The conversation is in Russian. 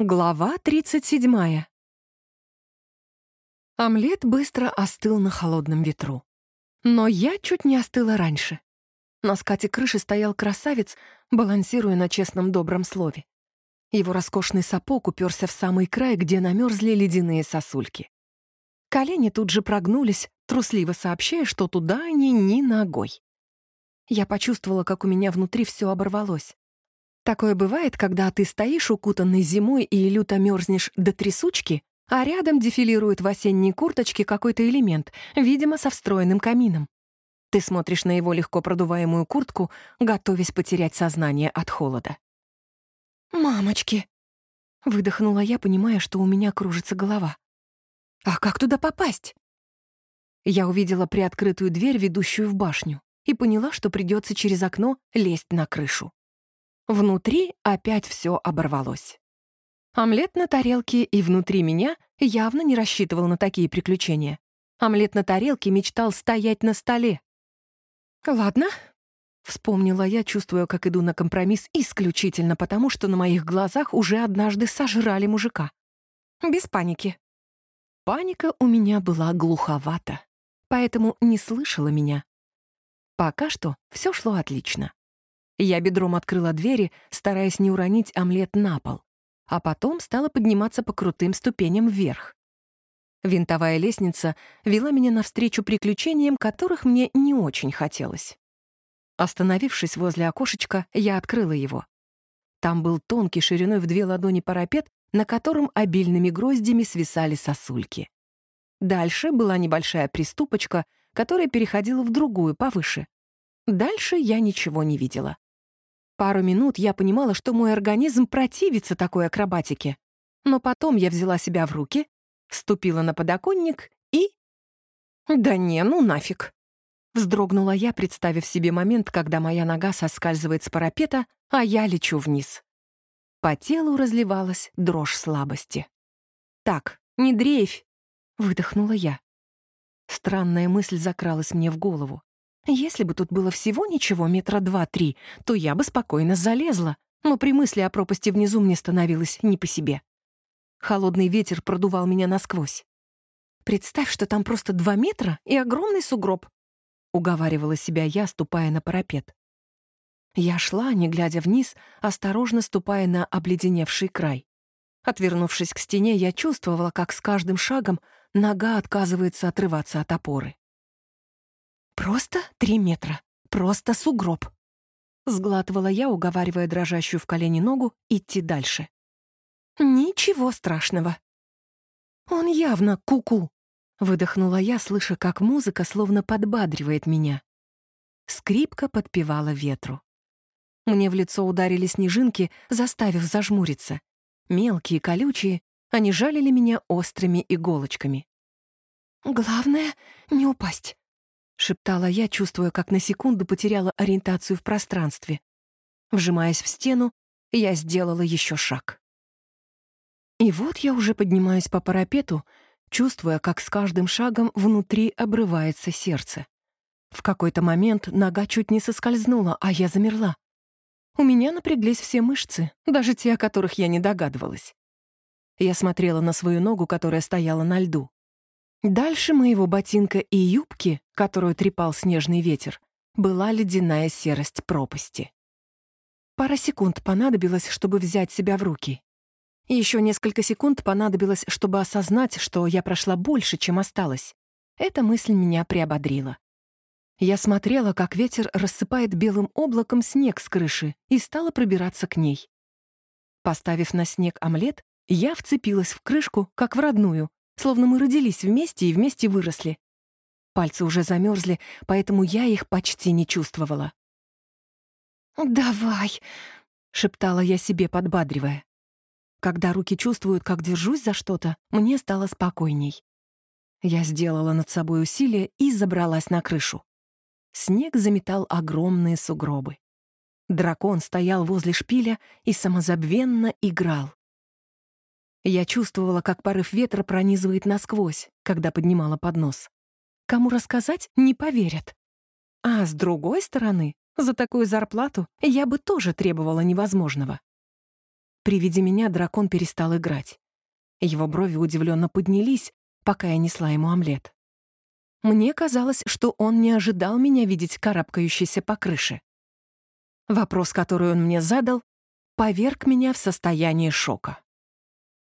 Глава 37. Омлет быстро остыл на холодном ветру. Но я чуть не остыла раньше. На скате крыши стоял красавец, балансируя на честном добром слове. Его роскошный сапог уперся в самый край, где намерзли ледяные сосульки. Колени тут же прогнулись, трусливо сообщая, что туда они ни ногой. Я почувствовала, как у меня внутри все оборвалось. Такое бывает, когда ты стоишь укутанный зимой и люто мерзнешь до трясучки, а рядом дефилирует в осенней курточке какой-то элемент, видимо, со встроенным камином. Ты смотришь на его легко продуваемую куртку, готовясь потерять сознание от холода. «Мамочки!» — выдохнула я, понимая, что у меня кружится голова. «А как туда попасть?» Я увидела приоткрытую дверь, ведущую в башню, и поняла, что придется через окно лезть на крышу. Внутри опять все оборвалось. Омлет на тарелке и внутри меня явно не рассчитывал на такие приключения. Омлет на тарелке мечтал стоять на столе. «Ладно», — вспомнила я, чувствуя, как иду на компромисс исключительно потому, что на моих глазах уже однажды сожрали мужика. Без паники. Паника у меня была глуховата, поэтому не слышала меня. Пока что все шло отлично. Я бедром открыла двери, стараясь не уронить омлет на пол, а потом стала подниматься по крутым ступеням вверх. Винтовая лестница вела меня навстречу приключениям, которых мне не очень хотелось. Остановившись возле окошечка, я открыла его. Там был тонкий шириной в две ладони парапет, на котором обильными гроздями свисали сосульки. Дальше была небольшая приступочка, которая переходила в другую, повыше. Дальше я ничего не видела. Пару минут я понимала, что мой организм противится такой акробатике. Но потом я взяла себя в руки, ступила на подоконник и... «Да не, ну нафиг!» Вздрогнула я, представив себе момент, когда моя нога соскальзывает с парапета, а я лечу вниз. По телу разливалась дрожь слабости. «Так, не дрейфь!» — выдохнула я. Странная мысль закралась мне в голову. Если бы тут было всего ничего, метра два-три, то я бы спокойно залезла, но при мысли о пропасти внизу мне становилось не по себе. Холодный ветер продувал меня насквозь. «Представь, что там просто два метра и огромный сугроб», — уговаривала себя я, ступая на парапет. Я шла, не глядя вниз, осторожно ступая на обледеневший край. Отвернувшись к стене, я чувствовала, как с каждым шагом нога отказывается отрываться от опоры. «Просто три метра. Просто сугроб». Сглатывала я, уговаривая дрожащую в колени ногу идти дальше. «Ничего страшного». «Он явно куку», -ку, — выдохнула я, слыша, как музыка словно подбадривает меня. Скрипка подпевала ветру. Мне в лицо ударили снежинки, заставив зажмуриться. Мелкие, колючие, они жалили меня острыми иголочками. «Главное — не упасть», — шептала я, чувствуя, как на секунду потеряла ориентацию в пространстве. Вжимаясь в стену, я сделала еще шаг. И вот я уже поднимаюсь по парапету, чувствуя, как с каждым шагом внутри обрывается сердце. В какой-то момент нога чуть не соскользнула, а я замерла. У меня напряглись все мышцы, даже те, о которых я не догадывалась. Я смотрела на свою ногу, которая стояла на льду. Дальше моего ботинка и юбки, которую трепал снежный ветер, была ледяная серость пропасти. Пара секунд понадобилось, чтобы взять себя в руки. Еще несколько секунд понадобилось, чтобы осознать, что я прошла больше, чем осталось. Эта мысль меня приободрила. Я смотрела, как ветер рассыпает белым облаком снег с крыши и стала пробираться к ней. Поставив на снег омлет, я вцепилась в крышку, как в родную, Словно мы родились вместе и вместе выросли. Пальцы уже замерзли, поэтому я их почти не чувствовала. «Давай», — шептала я себе, подбадривая. Когда руки чувствуют, как держусь за что-то, мне стало спокойней. Я сделала над собой усилие и забралась на крышу. Снег заметал огромные сугробы. Дракон стоял возле шпиля и самозабвенно играл. Я чувствовала, как порыв ветра пронизывает насквозь, когда поднимала поднос. Кому рассказать, не поверят. А с другой стороны, за такую зарплату я бы тоже требовала невозможного. При виде меня дракон перестал играть. Его брови удивленно поднялись, пока я несла ему омлет. Мне казалось, что он не ожидал меня видеть карабкающейся по крыше. Вопрос, который он мне задал, поверг меня в состояние шока.